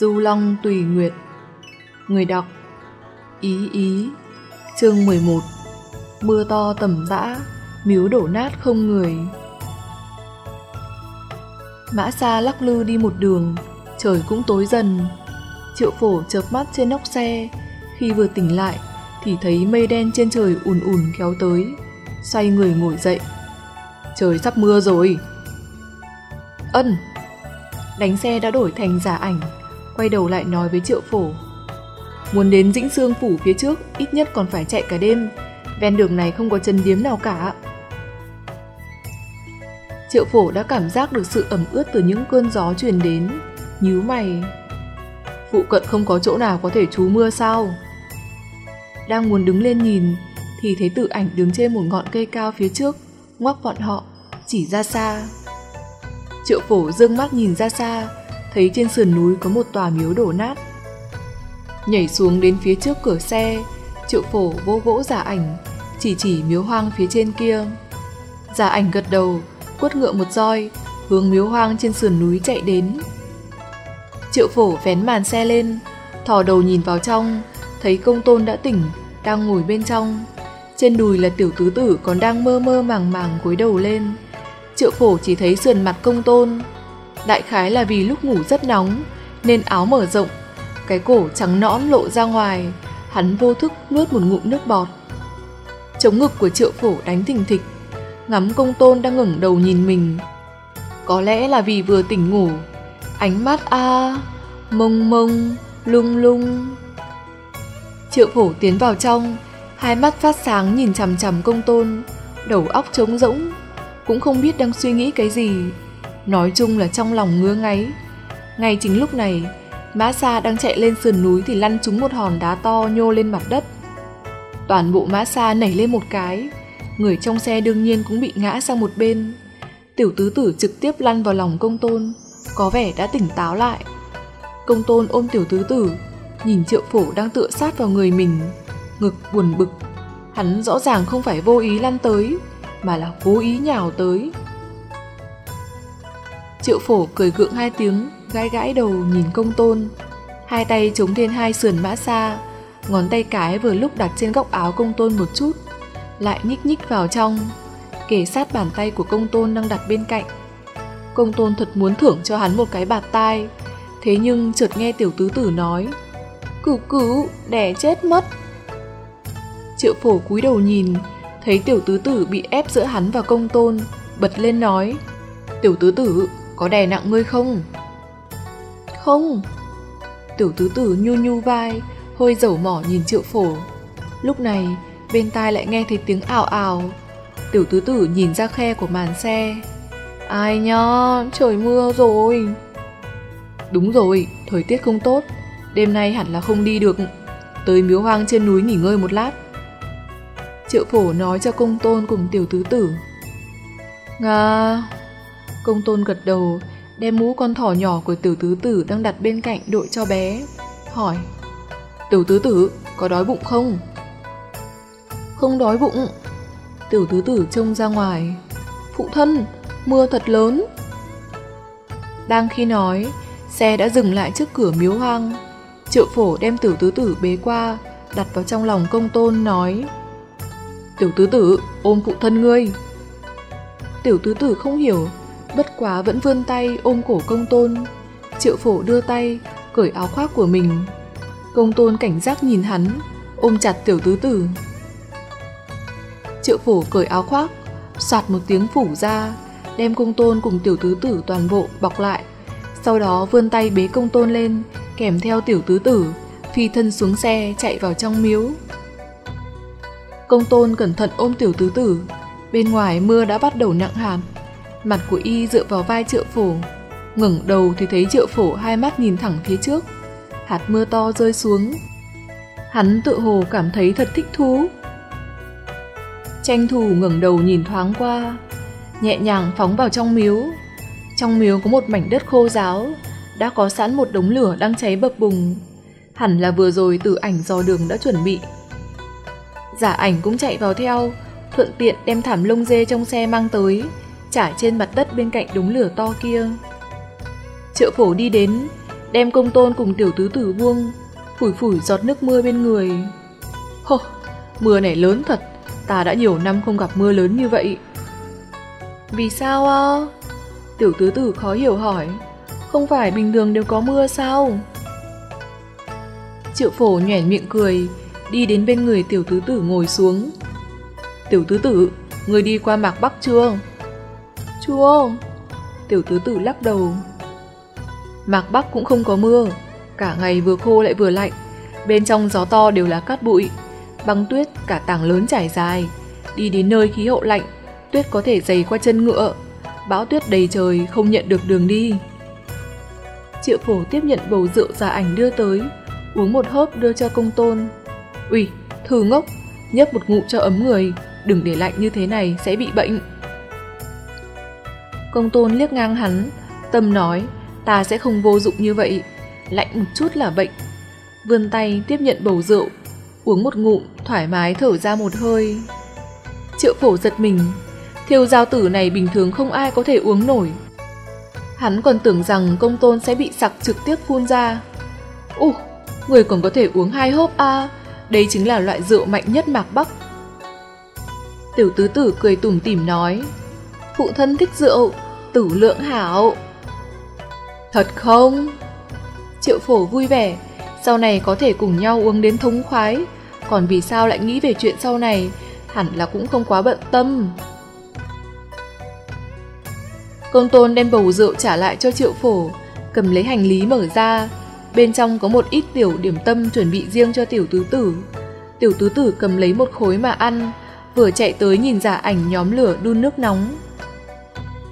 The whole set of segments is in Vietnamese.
Du Long Tùy Nguyệt. Người đọc, Ý Ý, Chương 11 Mưa to tầm tã Miếu đổ nát không người. Mã xa lắc lư đi một đường, Trời cũng tối dần. Triệu phổ chợp mắt trên nóc xe, Khi vừa tỉnh lại Thì thấy mây đen trên trời ùn ùn kéo tới, Xoay người ngồi dậy. Trời sắp mưa rồi. Ân, Đánh xe đã đổi thành giả ảnh. Quay đầu lại nói với triệu phổ. Muốn đến Dĩnh Sương Phủ phía trước, Ít nhất còn phải chạy cả đêm. Ven đường này không có chân điếm nào cả. Triệu phổ đã cảm giác được sự ẩm ướt từ những cơn gió truyền đến. Nhíu mày. Phụ cận không có chỗ nào có thể trú mưa sao? Đang muốn đứng lên nhìn, Thì thấy tự ảnh đứng trên một ngọn cây cao phía trước, Ngoắc bọn họ, Chỉ ra xa. Triệu phổ dương mắt nhìn ra xa. Thấy trên sườn núi có một tòa miếu đổ nát. Nhảy xuống đến phía trước cửa xe, Triệu phổ vô vỗ giả ảnh, Chỉ chỉ miếu hoang phía trên kia. Giả ảnh gật đầu, Quất ngựa một roi, Hướng miếu hoang trên sườn núi chạy đến. Triệu phổ vén màn xe lên, Thò đầu nhìn vào trong, Thấy công tôn đã tỉnh, Đang ngồi bên trong. Trên đùi là tiểu tứ tử còn đang mơ mơ màng màng cúi đầu lên. Triệu phổ chỉ thấy sườn mặt công tôn Đại khái là vì lúc ngủ rất nóng, Nên áo mở rộng, Cái cổ trắng nõn lộ ra ngoài, Hắn vô thức nuốt một ngụm nước bọt. Chống ngực của triệu phổ đánh thình thịch, Ngắm công tôn đang ngẩng đầu nhìn mình. Có lẽ là vì vừa tỉnh ngủ, Ánh mắt a, Mông mông, Lung lung. Triệu phổ tiến vào trong, Hai mắt phát sáng nhìn chằm chằm công tôn, Đầu óc trống rỗng, Cũng không biết đang suy nghĩ cái gì. Nói chung là trong lòng ngứa ngáy. Ngay chính lúc này, Mã Sa đang chạy lên sườn núi Thì lăn trúng một hòn đá to nhô lên mặt đất. Toàn bộ Mã Sa nảy lên một cái. Người trong xe đương nhiên cũng bị ngã sang một bên. Tiểu tứ tử trực tiếp lăn vào lòng công tôn, Có vẻ đã tỉnh táo lại. Công tôn ôm tiểu tứ tử, Nhìn triệu phổ đang tựa sát vào người mình, Ngực buồn bực. Hắn rõ ràng không phải vô ý lăn tới, Mà là cố ý nhào tới. Triệu phổ cười gượng hai tiếng Gãi gãi đầu nhìn công tôn. Hai tay chống trên hai sườn mã xa Ngón tay cái vừa lúc đặt trên góc áo công tôn một chút Lại nhích nhích vào trong Kể sát bàn tay của công tôn đang đặt bên cạnh. Công tôn thật muốn thưởng cho hắn một cái bạt tai Thế nhưng chợt nghe tiểu tứ tử nói cứu cứu đẻ chết mất. Triệu phổ cúi đầu nhìn Thấy tiểu tứ tử bị ép giữa hắn và công tôn Bật lên nói Tiểu tứ tử, có đè nặng ngươi không? Không. Tiểu tứ tử nhu nhu vai hơi dầu mỏ nhìn triệu phổ. Lúc này bên tai lại nghe thấy tiếng ảo ảo Tiểu tứ tử nhìn ra khe của màn xe. Ai nhá, trời mưa rồi. Đúng rồi, thời tiết không tốt. Đêm nay hẳn là không đi được. Tới miếu hoang trên núi nghỉ ngơi một lát. Triệu phổ nói cho công tôn cùng tiểu tứ tử. Nga Công tôn gật đầu, Đem mũ con thỏ nhỏ của tiểu tứ tử đang đặt bên cạnh đội cho bé, Hỏi, Tiểu tứ tử, có đói bụng không? Không đói bụng. Tiểu tứ tử trông ra ngoài, Phụ thân, Mưa thật lớn. Đang khi nói, Xe đã dừng lại trước cửa miếu hoang. Triệu phổ đem tiểu tứ tử bế qua, Đặt vào trong lòng công tôn, nói, Tiểu tứ tử, ôm phụ thân ngươi. Tiểu tứ tử không hiểu Bất quá vẫn vươn tay ôm cổ công tôn. Triệu phổ đưa tay, Cởi áo khoác của mình. Công tôn cảnh giác nhìn hắn, Ôm chặt tiểu tứ tử. Triệu phổ cởi áo khoác, Soạt một tiếng phủ ra, Đem công tôn cùng tiểu tứ tử toàn bộ bọc lại. Sau đó vươn tay bế công tôn lên, Kèm theo tiểu tứ tử, Phi thân xuống xe chạy vào trong miếu. Công tôn cẩn thận ôm tiểu tứ tử. Bên ngoài mưa đã bắt đầu nặng hạt. Mặt của y dựa vào vai triệu phổ. Ngẩng đầu thì thấy triệu phổ hai mắt nhìn thẳng phía trước. Hạt mưa to rơi xuống. Hắn tự hồ cảm thấy thật thích thú. Tranh thủ ngẩng đầu nhìn thoáng qua, Nhẹ nhàng phóng vào trong miếu. Trong miếu có một mảnh đất khô ráo, Đã có sẵn một đống lửa đang cháy bập bùng. Hẳn là vừa rồi tử ảnh dò đường đã chuẩn bị. Giả ảnh cũng chạy vào theo, Thuận tiện đem thảm lông dê trong xe mang tới. Trải trên mặt đất bên cạnh đống lửa to kia Triệu phổ đi đến đem công tôn cùng tiểu tứ tử buông, phủi phủi giọt nước mưa bên người. Hô, mưa này lớn thật, ta đã nhiều năm không gặp mưa lớn như vậy. Vì sao à? Tiểu tứ tử khó hiểu hỏi, không phải bình thường đều có mưa sao? Triệu phổ nhoẻn miệng cười, đi đến bên người tiểu tứ tử ngồi xuống. Tiểu tứ tử, người đi qua mạc Bắc chưa? Chưa. Tiểu tứ tử lắc đầu. Mạc Bắc cũng không có mưa, cả ngày vừa khô lại vừa lạnh, bên trong gió to đều là cát bụi, băng tuyết cả tảng lớn trải dài, đi đến nơi khí hậu lạnh, tuyết có thể dày qua chân ngựa, bão tuyết đầy trời không nhận được đường đi. Triệu phổ tiếp nhận bầu rượu già ảnh đưa tới, uống một hớp đưa cho công tôn. Ủy, thử ngốc, nhấp một ngụ cho ấm người, đừng để lạnh như thế này sẽ bị bệnh. Công tôn liếc ngang hắn, tâm nói, ta sẽ không vô dụng như vậy, lạnh một chút là bệnh. Vươn tay tiếp nhận bầu rượu, uống một ngụm, thoải mái thở ra một hơi. Triệu phổ giật mình, thiêu giao tử này bình thường không ai có thể uống nổi. Hắn còn tưởng rằng công tôn sẽ bị sặc trực tiếp phun ra. Ồ, người còn có thể uống hai hốp a à, đây chính là loại rượu mạnh nhất mạc Bắc. Tiểu tứ tử cười tủm tỉm nói, phụ thân thích rượu, tử lượng hảo. Thật không? Triệu phổ vui vẻ, sau này có thể cùng nhau uống đến thống khoái, còn vì sao lại nghĩ về chuyện sau này, hẳn là cũng không quá bận tâm. Công tôn đem bầu rượu trả lại cho triệu phổ, cầm lấy hành lý mở ra, bên trong có một ít tiểu điểm tâm chuẩn bị riêng cho tiểu tứ tử. Tiểu tứ tử cầm lấy một khối mà ăn, vừa chạy tới nhìn giả ảnh nhóm lửa đun nước nóng.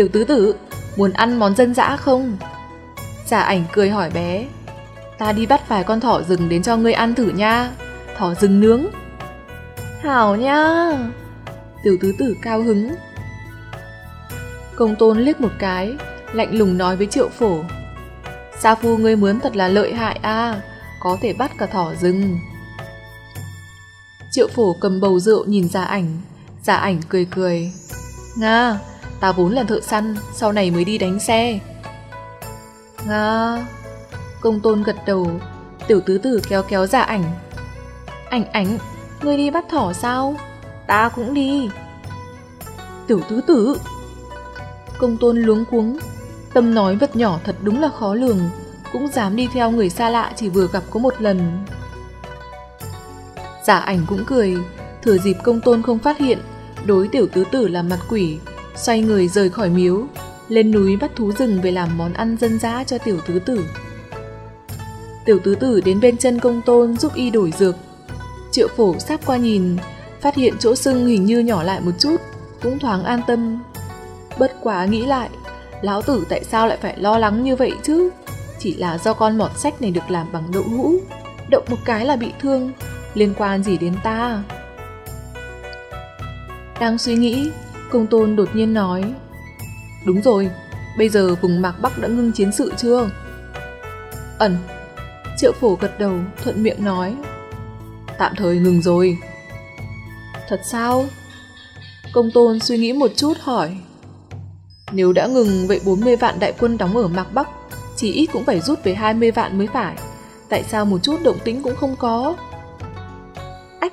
Tiểu tứ tử, muốn ăn món dân dã không? Giả ảnh cười hỏi bé. Ta đi bắt vài con thỏ rừng đến cho ngươi ăn thử nha. Thỏ rừng nướng. Hảo nha. Tiểu tứ tử cao hứng. Công tôn liếc một cái, lạnh lùng nói với triệu phổ. Sa phu ngươi mướn thật là lợi hại a có thể bắt cả thỏ rừng. Triệu phổ cầm bầu rượu nhìn giả ảnh, giả ảnh cười cười. Nga, ta vốn là thợ săn, sau này mới đi đánh xe. Nga, công tôn gật đầu, tiểu tứ tử kéo kéo giả ảnh. Ảnh ảnh, ngươi đi bắt thỏ sao? Ta cũng đi. Tiểu tứ tử. Công tôn luống cuống, tâm nói vật nhỏ thật đúng là khó lường, cũng dám đi theo người xa lạ chỉ vừa gặp có một lần. Giả ảnh cũng cười, thừa dịp công tôn không phát hiện, đối tiểu tứ tử làm mặt quỷ, xoay người rời khỏi miếu, lên núi bắt thú rừng về làm món ăn dân dã cho tiểu tứ tử. Tiểu tứ tử đến bên chân công tôn giúp y đổi dược. Triệu phổ sát qua nhìn, phát hiện chỗ sưng hình như nhỏ lại một chút, cũng thoáng an tâm. Bất quá nghĩ lại, lão tử tại sao lại phải lo lắng như vậy chứ? Chỉ là do con mọt sách này được làm bằng đậu hũ, động một cái là bị thương, liên quan gì đến ta? Đang suy nghĩ, công tôn đột nhiên nói Đúng rồi, bây giờ vùng Mạc Bắc đã ngưng chiến sự chưa? Ẩn Triệu phổ gật đầu, thuận miệng nói Tạm thời ngừng rồi Thật sao? Công tôn suy nghĩ một chút hỏi Nếu đã ngừng vậy 40 vạn đại quân đóng ở Mạc Bắc Chỉ ít cũng phải rút về 20 vạn mới phải Tại sao một chút động tĩnh cũng không có? Ách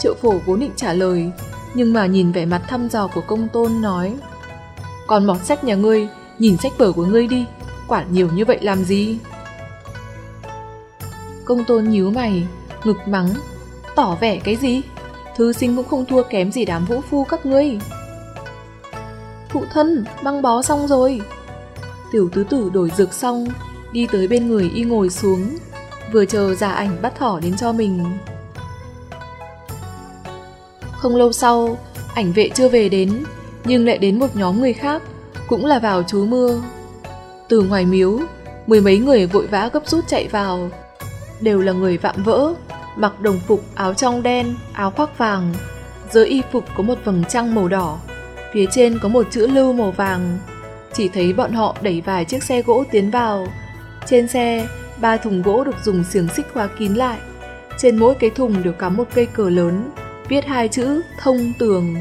Triệu phổ vốn định trả lời nhưng mà nhìn vẻ mặt thăm dò của công tôn nói Còn mọt sách nhà ngươi, Nhìn sách vở của ngươi đi, Quản nhiều như vậy làm gì? Công tôn nhíu mày, Ngực mắng, Tỏ vẻ cái gì? Thư sinh cũng không thua kém gì đám vũ phu các ngươi. Phụ thân, Băng bó xong rồi. Tiểu tứ tử đổi dược xong, Đi tới bên người y ngồi xuống, Vừa chờ giả ảnh bắt thỏ đến cho mình không lâu sau, ảnh vệ chưa về đến, nhưng lại đến một nhóm người khác, cũng là vào trú mưa. Từ ngoài miếu, mười mấy người vội vã gấp rút chạy vào. Đều là người vạm vỡ, mặc đồng phục áo trong đen, áo khoác vàng. Dưới y phục có một vầng trăng màu đỏ, phía trên có một chữ lưu màu vàng. Chỉ thấy bọn họ đẩy vài chiếc xe gỗ tiến vào. Trên xe, ba thùng gỗ được dùng xiềng xích khóa kín lại. Trên mỗi cái thùng đều cắm một cây cờ lớn, viết hai chữ thông tường.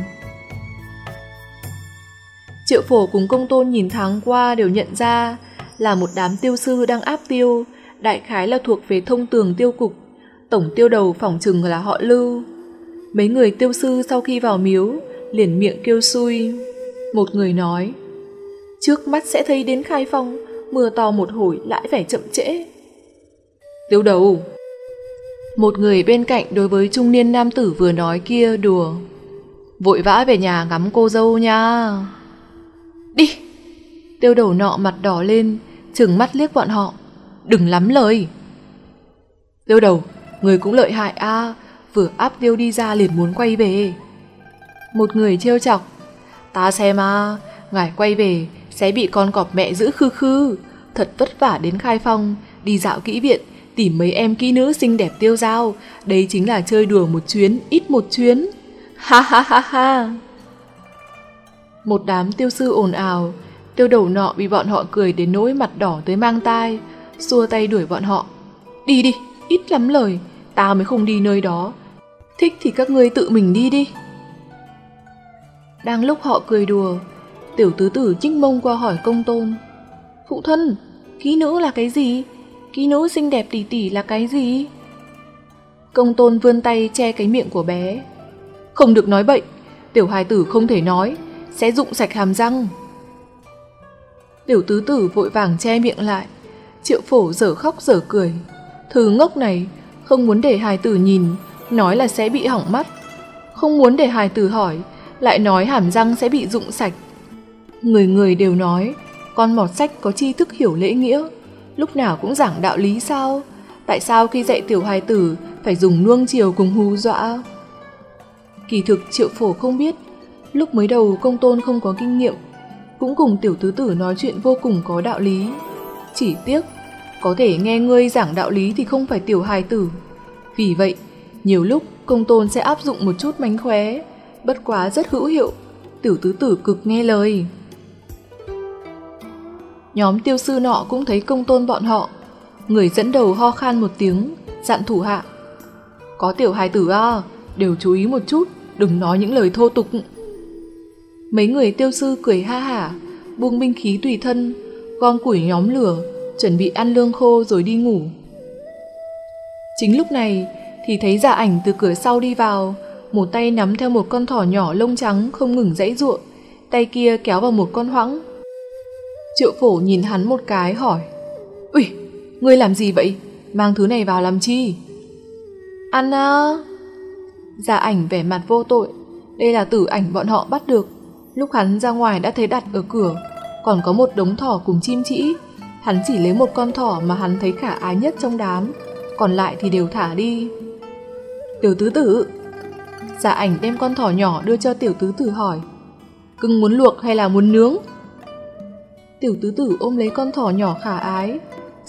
Triệu phổ cùng công tôn nhìn thoáng qua đều nhận ra là một đám tiêu sư đang áp tiêu, đại khái là thuộc về thông tường tiêu cục, tổng tiêu đầu phỏng chừng là họ lưu. Mấy người tiêu sư sau khi vào miếu, liền miệng kêu xui. Một người nói, trước mắt sẽ thấy đến khai phong, mưa to một hồi lại phải chậm trễ. Tiêu đầu! Một người bên cạnh đối với trung niên nam tử vừa nói kia đùa. Vội vã về nhà ngắm cô dâu nha. Đi! Tiêu đầu nọ mặt đỏ lên, trừng mắt liếc bọn họ. Đừng lắm lời! Tiêu đầu, người cũng lợi hại a vừa áp tiêu đi ra liền muốn quay về. Một người trêu chọc. Ta xem à, ngài quay về sẽ bị con cọp mẹ giữ khư khư. Thật vất vả đến khai phong, đi dạo kỹ viện, tìm mấy em kỹ nữ xinh đẹp tiêu dao. Đấy chính là chơi đùa một chuyến, ít một chuyến. Ha ha ha ha. Một đám tiêu sư ồn ào, tiêu đầu nọ bị bọn họ cười đến nỗi mặt đỏ tới mang tai, xua tay đuổi bọn họ. Đi đi, ít lắm lời, tao mới không đi nơi đó. Thích thì các ngươi tự mình đi đi. Đang lúc họ cười đùa, tiểu tứ tử chích mông qua hỏi công tôn. Phụ thân, kỹ nữ là cái gì? Kỹ nữ xinh đẹp tỉ tỉ là cái gì? Công tôn vươn tay che cái miệng của bé. Không được nói bậy, tiểu hài tử không thể nói, sẽ rụng sạch hàm răng. Tiểu tứ tử vội vàng che miệng lại, triệu phổ dở khóc dở cười. Thứ ngốc này, không muốn để hài tử nhìn, nói là sẽ bị hỏng mắt. Không muốn để hài tử hỏi, lại nói hàm răng sẽ bị rụng sạch. Người người đều nói, con mọt sách có tri thức hiểu lễ nghĩa, lúc nào cũng giảng đạo lý sao? Tại sao khi dạy tiểu hài tử phải dùng nuông chiều cùng hù dọa? Kỳ thực triệu phổ không biết, lúc mới đầu công tôn không có kinh nghiệm, cũng cùng tiểu tứ tử nói chuyện vô cùng có đạo lý. Chỉ tiếc, có thể nghe ngươi giảng đạo lý thì không phải tiểu hài tử. Vì vậy, nhiều lúc công tôn sẽ áp dụng một chút mánh khóe, bất quá rất hữu hiệu, tiểu tứ tử cực nghe lời. Nhóm tiêu sư nọ cũng thấy công tôn bọn họ, người dẫn đầu ho khan một tiếng, dặn thủ hạ. Có tiểu hài tử à, đều chú ý một chút, đừng nói những lời thô tục. Mấy người tiêu sư cười ha hả, buông binh khí tùy thân, gom củi nhóm lửa, chuẩn bị ăn lương khô rồi đi ngủ. Chính lúc này thì thấy dạ ảnh từ cửa sau đi vào, một tay nắm theo một con thỏ nhỏ lông trắng không ngừng dãy ruộng, tay kia kéo vào một con hoãng. Triệu phổ nhìn hắn một cái hỏi, Ui, ngươi làm gì vậy? Mang thứ này vào làm chi? Ăn à? Dạ ảnh vẻ mặt vô tội, đây là tử ảnh bọn họ bắt được. Lúc hắn ra ngoài đã thấy đặt ở cửa, còn có một đống thỏ cùng chim chỉ. Hắn chỉ lấy một con thỏ mà hắn thấy khả ái nhất trong đám, còn lại thì đều thả đi. Tiểu tứ tử giả ảnh đem con thỏ nhỏ đưa cho tiểu tứ tử hỏi Cưng muốn luộc hay là muốn nướng? Tiểu tứ tử ôm lấy con thỏ nhỏ khả ái.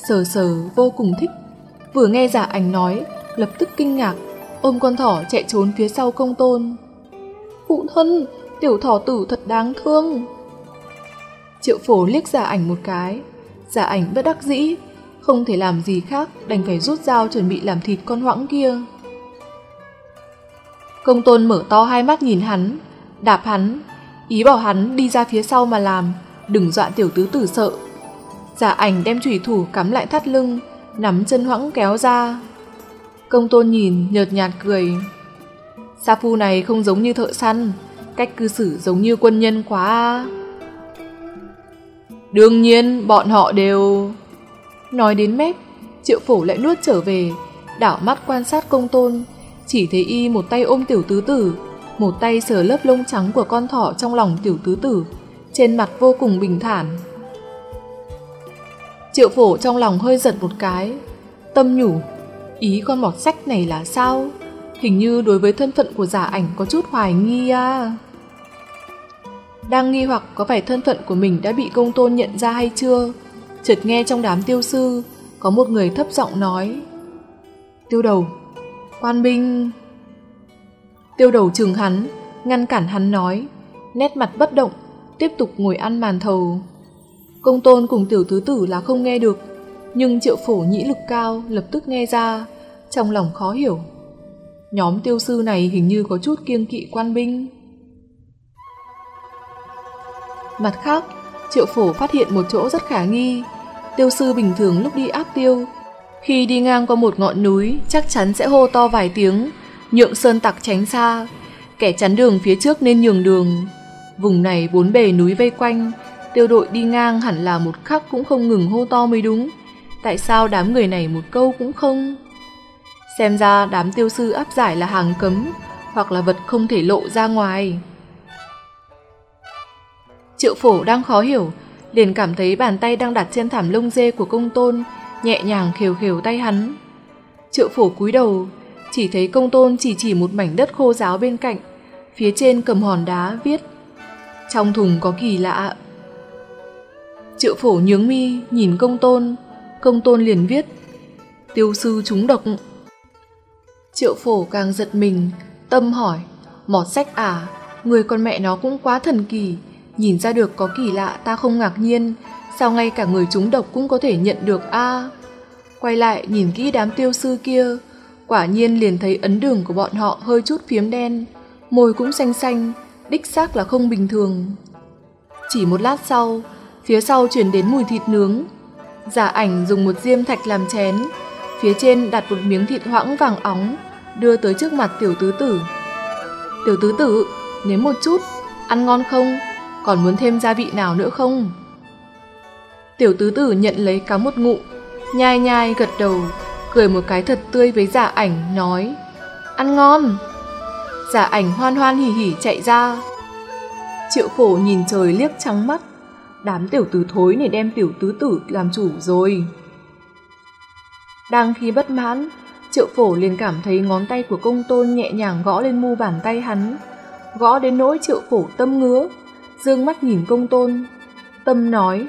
Sờ sờ, vô cùng thích. Vừa nghe giả ảnh nói, Lập tức kinh ngạc, Ôm con thỏ chạy trốn phía sau công tôn. Phụ thân, Tiểu thỏ tử thật đáng thương. Triệu phổ liếc giả ảnh một cái. Giả ảnh bất đắc dĩ, Không thể làm gì khác Đành phải rút dao chuẩn bị làm thịt con hoãng kia. Công tôn mở to hai mắt nhìn hắn, Đạp hắn, Ý bảo hắn đi ra phía sau mà làm. Đừng dọa tiểu tứ tử sợ. Giả ảnh đem chủy thủ cắm lại thắt lưng, Nắm chân hoãng kéo ra. Công tôn nhìn, nhợt nhạt cười. Sa phu này không giống như thợ săn, Cách cư xử giống như quân nhân quá. Đương nhiên, bọn họ đều Nói đến mép, Triệu phổ lại nuốt trở về, Đảo mắt quan sát công tôn, Chỉ thấy y một tay ôm tiểu tứ tử, Một tay sờ lớp lông trắng của con thỏ trong lòng tiểu tứ tử. Trên mặt vô cùng bình thản. Triệu phổ trong lòng hơi giật một cái. Tâm nhủ Ý con mọt sách này là sao? Hình như đối với thân phận của giả ảnh có chút hoài nghi à. Đang nghi hoặc có phải thân phận của mình đã bị công tôn nhận ra hay chưa, chợt nghe trong đám tiêu sư, có một người thấp giọng nói. Tiêu đầu, quan binh... Tiêu đầu trường hắn, ngăn cản hắn nói, nét mặt bất động, tiếp tục ngồi ăn màn thầu. Công tôn cùng tiểu tứ tử là không nghe được, nhưng triệu phổ nhĩ lực cao lập tức nghe ra, trong lòng khó hiểu. Nhóm tiêu sư này hình như có chút kiêng kỵ quan binh. Mặt khác, triệu phổ phát hiện một chỗ rất khả nghi. Tiêu sư bình thường lúc đi áp tiêu, khi đi ngang qua một ngọn núi chắc chắn sẽ hô to vài tiếng, nhượng sơn tặc tránh xa, kẻ chắn đường phía trước nên nhường đường. Vùng này bốn bề núi vây quanh, tiêu đội đi ngang hẳn là một khắc cũng không ngừng hô to mới đúng. Tại sao đám người này một câu cũng không? Xem ra đám tiêu sư áp giải là hàng cấm, hoặc là vật không thể lộ ra ngoài. Triệu phổ đang khó hiểu, liền cảm thấy bàn tay đang đặt trên thảm lông dê của công tôn, nhẹ nhàng khều khều tay hắn. Triệu phổ cúi đầu, chỉ thấy công tôn chỉ chỉ một mảnh đất khô ráo bên cạnh, phía trên cầm hòn đá viết trong thùng có kỳ lạ. Triệu phổ nhướng mi, nhìn công tôn, công tôn liền viết Tiêu sư trúng độc. Triệu phổ càng giật mình, tâm hỏi, mọt sách à, người con mẹ nó cũng quá thần kỳ, nhìn ra được có kỳ lạ ta không ngạc nhiên, sao ngay cả người trúng độc cũng có thể nhận được a? Quay lại nhìn kỹ đám tiêu sư kia, quả nhiên liền thấy ấn đường của bọn họ hơi chút phiếm đen, môi cũng xanh xanh, đích xác là không bình thường. Chỉ một lát sau, phía sau chuyển đến mùi thịt nướng. Giả ảnh dùng một diêm thạch làm chén, phía trên đặt một miếng thịt hoãng vàng óng, đưa tới trước mặt tiểu tứ tử. Tiểu tứ tử, nếm một chút, ăn ngon không? Còn muốn thêm gia vị nào nữa không? Tiểu tứ tử nhận lấy cá một ngụ, nhai nhai gật đầu, cười một cái thật tươi với giả ảnh, nói Ăn ngon! Giả ảnh hoan hoan hỉ hỉ chạy ra. Triệu phổ nhìn trời liếc trắng mắt, đám tiểu tứ thối này đem tiểu tứ tử làm chủ rồi. Đang khi bất mãn, triệu phổ liền cảm thấy ngón tay của công tôn nhẹ nhàng gõ lên mu bàn tay hắn, gõ đến nỗi triệu phổ tâm ngứa, dương mắt nhìn công tôn. Tâm nói,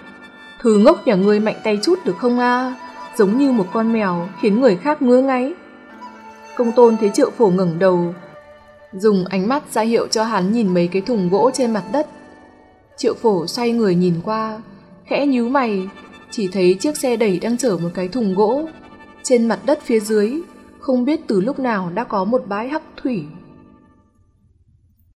thứ ngốc nhà ngươi mạnh tay chút được không a giống như một con mèo khiến người khác ngứa ngáy. Công tôn thấy triệu phổ ngẩng đầu, dùng ánh mắt ra hiệu cho hắn nhìn mấy cái thùng gỗ trên mặt đất. Triệu phổ xoay người nhìn qua, khẽ nhíu mày, chỉ thấy chiếc xe đẩy đang chở một cái thùng gỗ. Trên mặt đất phía dưới, không biết từ lúc nào đã có một bãi hắc thủy